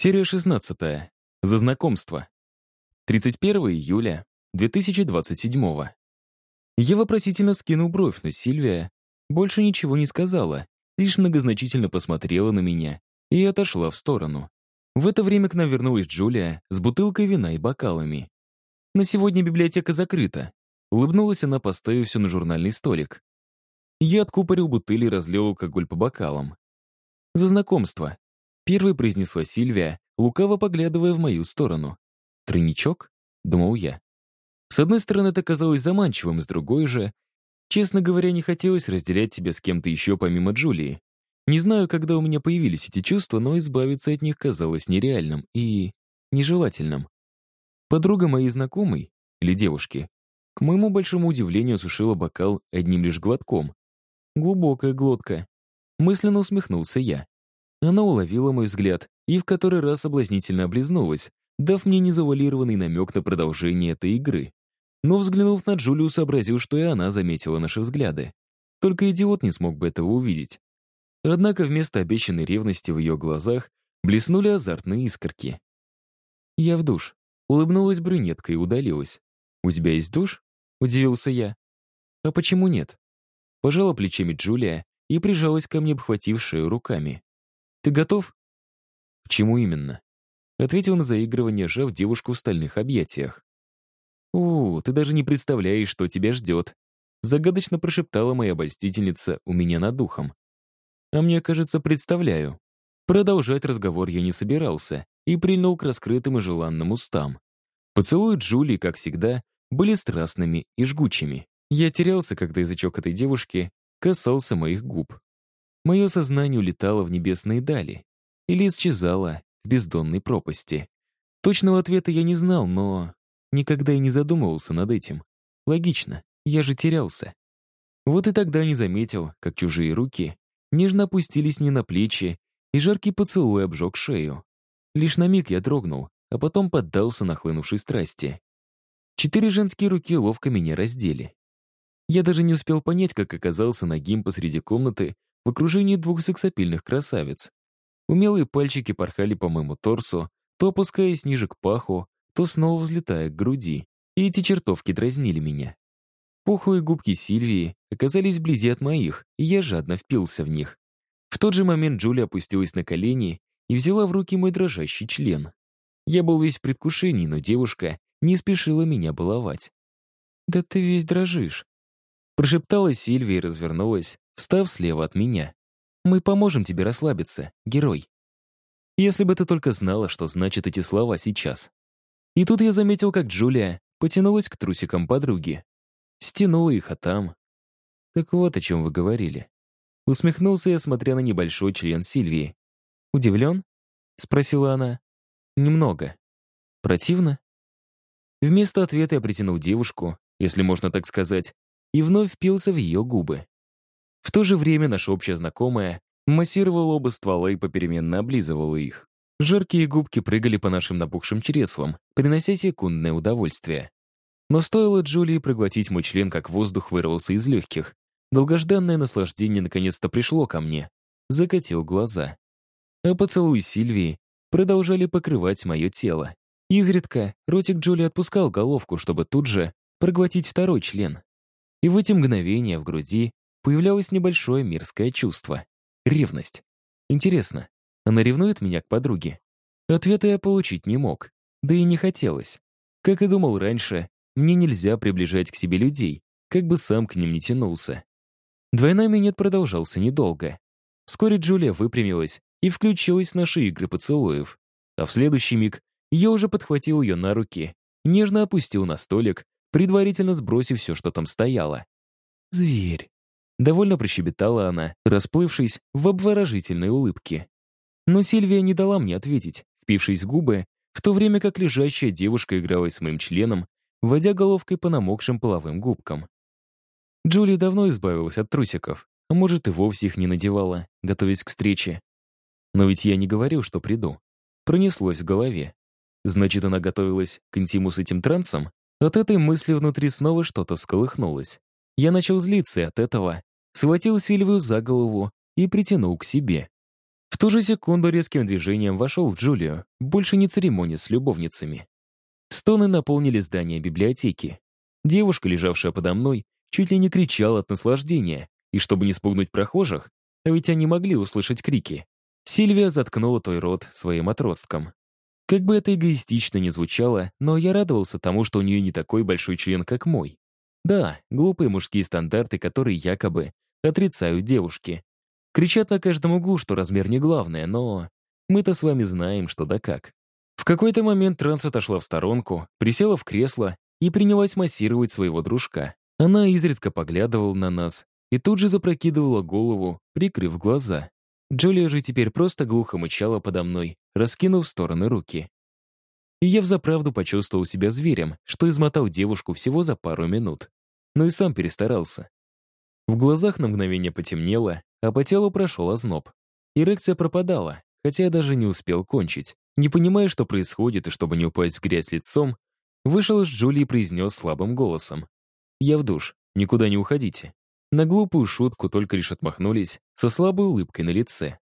Серия 16. За знакомство. 31 июля 2027. Я вопросительно скинул бровь, но Сильвия больше ничего не сказала, лишь многозначительно посмотрела на меня и отошла в сторону. В это время к нам вернулась Джулия с бутылкой вина и бокалами. «На сегодня библиотека закрыта», — улыбнулась она, поставив все на журнальный столик. Я откупорил бутыли и разлил алкоголь по бокалам. «За знакомство», Первой произнесла Сильвия, лукаво поглядывая в мою сторону. «Тройничок?» — думал я. С одной стороны, это казалось заманчивым, с другой же... Честно говоря, не хотелось разделять себя с кем-то еще помимо Джулии. Не знаю, когда у меня появились эти чувства, но избавиться от них казалось нереальным и... нежелательным. Подруга моей знакомой, или девушки, к моему большому удивлению осушила бокал одним лишь глотком. Глубокая глотка. Мысленно усмехнулся я. Она уловила мой взгляд и в который раз соблазнительно облизнулась, дав мне незавуалированный намек на продолжение этой игры. Но, взглянув на Джулию, сообразил, что и она заметила наши взгляды. Только идиот не смог бы этого увидеть. Однако вместо обещанной ревности в ее глазах блеснули азартные искорки. «Я в душ», — улыбнулась брюнетка и удалилась. «У тебя есть душ?» — удивился я. «А почему нет?» Пожала плечами Джулия и прижалась ко мне, обхватив шею руками. Ты готов?» «К чему именно?» Ответил на заигрывание, сжав девушку в стальных объятиях. «У, ты даже не представляешь, что тебя ждет», загадочно прошептала моя обольстительница у меня над духом. «А мне кажется, представляю». Продолжать разговор я не собирался и прильнул к раскрытым и желанным устам. Поцелуи Джулии, как всегда, были страстными и жгучими. Я терялся, когда язычок этой девушки касался моих губ. Мое сознание улетало в небесные дали или исчезало в бездонной пропасти. Точного ответа я не знал, но никогда и не задумывался над этим. Логично, я же терялся. Вот и тогда не заметил, как чужие руки нежно опустились мне на плечи, и жаркий поцелуй обжег шею. Лишь на миг я дрогнул, а потом поддался нахлынувшей страсти. Четыре женские руки ловко меня раздели. Я даже не успел понять, как оказался нагим посреди комнаты в окружении двух сексапильных красавиц. Умелые пальчики порхали по моему торсу, то опускаясь ниже к паху, то снова взлетая к груди. И эти чертовки дразнили меня. Пухлые губки Сильвии оказались вблизи от моих, и я жадно впился в них. В тот же момент Джулия опустилась на колени и взяла в руки мой дрожащий член. Я был весь в предвкушении, но девушка не спешила меня баловать. «Да ты весь дрожишь», — прошептала Сильвия и развернулась, встав слева от меня. «Мы поможем тебе расслабиться, герой». Если бы ты только знала, что значат эти слова сейчас. И тут я заметил, как Джулия потянулась к трусикам подруги. Стянула их, а там... Так вот о чем вы говорили. Усмехнулся я, смотря на небольшой член Сильвии. «Удивлен?» — спросила она. «Немного. Противно?» Вместо ответа я притянул девушку, если можно так сказать, и вновь впился в ее губы. В то же время наша общая знакомая массировала оба ствола и попеременно облизывала их. Жаркие губки прыгали по нашим набухшим чреслам, принося секундное удовольствие. Но стоило Джулии проглотить мой член, как воздух вырвался из легких. Долгожданное наслаждение наконец-то пришло ко мне. Закатил глаза. А поцелуи Сильвии продолжали покрывать мое тело. Изредка ротик Джулии отпускал головку, чтобы тут же проглотить второй член. И в эти мгновения в груди появлялось небольшое мерзкое чувство. Ревность. Интересно, она ревнует меня к подруге? Ответа я получить не мог, да и не хотелось. Как и думал раньше, мне нельзя приближать к себе людей, как бы сам к ним не тянулся. Двойной минет продолжался недолго. Вскоре Джулия выпрямилась и включилась в наши игры поцелуев. А в следующий миг я уже подхватил ее на руки, нежно опустил на столик, предварительно сбросив все, что там стояло. «Зверь», Довольно прощебетала она, расплывшись в обворожительной улыбке. Но Сильвия не дала мне ответить, впившись губы, в то время как лежащая девушка игралась с моим членом, водя головкой по намокшим половым губкам. Джули давно избавилась от трусиков, а может и вовсе их не надевала, готовясь к встрече. Но ведь я не говорил, что приду. Пронеслось в голове. Значит, она готовилась к интиму с этим трансом? От этой мысли внутри снова что-то всколыхнулось. Я начал злиться, от этого схватил Сильвию за голову и притянул к себе. В ту же секунду резким движением вошел в Джулию, больше не церемония с любовницами. Стоны наполнили здание библиотеки. Девушка, лежавшая подо мной, чуть ли не кричала от наслаждения, и чтобы не спугнуть прохожих, а ведь они могли услышать крики, Сильвия заткнула той рот своим отростком. Как бы это эгоистично ни звучало, но я радовался тому, что у нее не такой большой член, как мой. Да, глупые мужские стандарты, которые якобы отрицают девушки. Кричат на каждом углу, что размер не главное, но мы-то с вами знаем, что да как. В какой-то момент Транс отошла в сторонку, присела в кресло и принялась массировать своего дружка. Она изредка поглядывала на нас и тут же запрокидывала голову, прикрыв глаза. Джулия же теперь просто глухо мычала подо мной, раскинув в стороны руки. И я взаправду почувствовал себя зверем, что измотал девушку всего за пару минут. Но и сам перестарался. В глазах на мгновение потемнело, а по телу прошел озноб. Эрекция пропадала, хотя я даже не успел кончить. Не понимая, что происходит, и чтобы не упасть в грязь лицом, вышел из Джулии и произнес слабым голосом. «Я в душ, никуда не уходите». На глупую шутку только лишь отмахнулись, со слабой улыбкой на лице.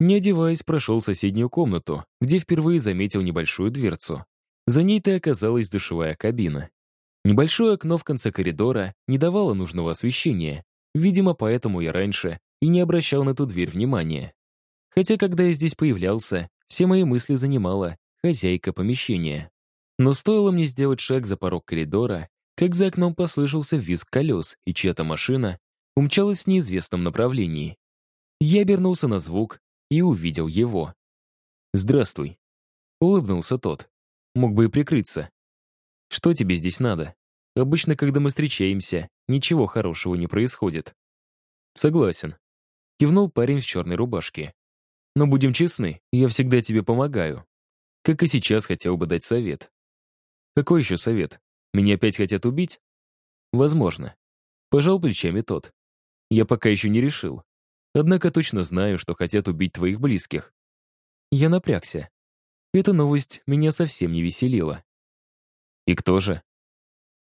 Не одеваясь, прошел в соседнюю комнату, где впервые заметил небольшую дверцу. За ней-то оказалась душевая кабина. Небольшое окно в конце коридора не давало нужного освещения. Видимо, поэтому я раньше и не обращал на ту дверь внимания. Хотя, когда я здесь появлялся, все мои мысли занимала хозяйка помещения. Но стоило мне сделать шаг за порог коридора, как за окном послышался визг колес, и чья-то машина умчалась в неизвестном направлении. Я обернулся на звук и увидел его. «Здравствуй», — улыбнулся тот. Мог бы и прикрыться. «Что тебе здесь надо? Обычно, когда мы встречаемся, ничего хорошего не происходит». «Согласен», — кивнул парень в черной рубашке. «Но будем честны, я всегда тебе помогаю. Как и сейчас хотел бы дать совет». «Какой еще совет?» Меня опять хотят убить? Возможно. Пожал плечами тот. Я пока еще не решил. Однако точно знаю, что хотят убить твоих близких. Я напрягся. Эта новость меня совсем не веселила. И кто же?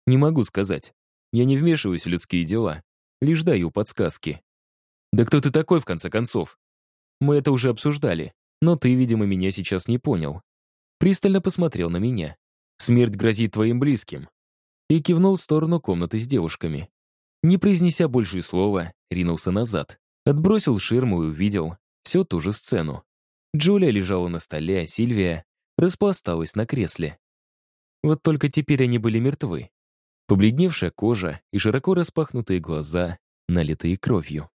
Не могу сказать. Я не вмешиваюсь в людские дела, лишь даю подсказки. Да кто ты такой, в конце концов? Мы это уже обсуждали, но ты, видимо, меня сейчас не понял. Пристально посмотрел на меня. Смерть грозит твоим близким. И кивнул в сторону комнаты с девушками. Не произнеся больше слова, ринулся назад. Отбросил ширму и увидел всю ту же сцену. Джулия лежала на столе, а Сильвия распласталась на кресле. Вот только теперь они были мертвы. Побледневшая кожа и широко распахнутые глаза, налитые кровью.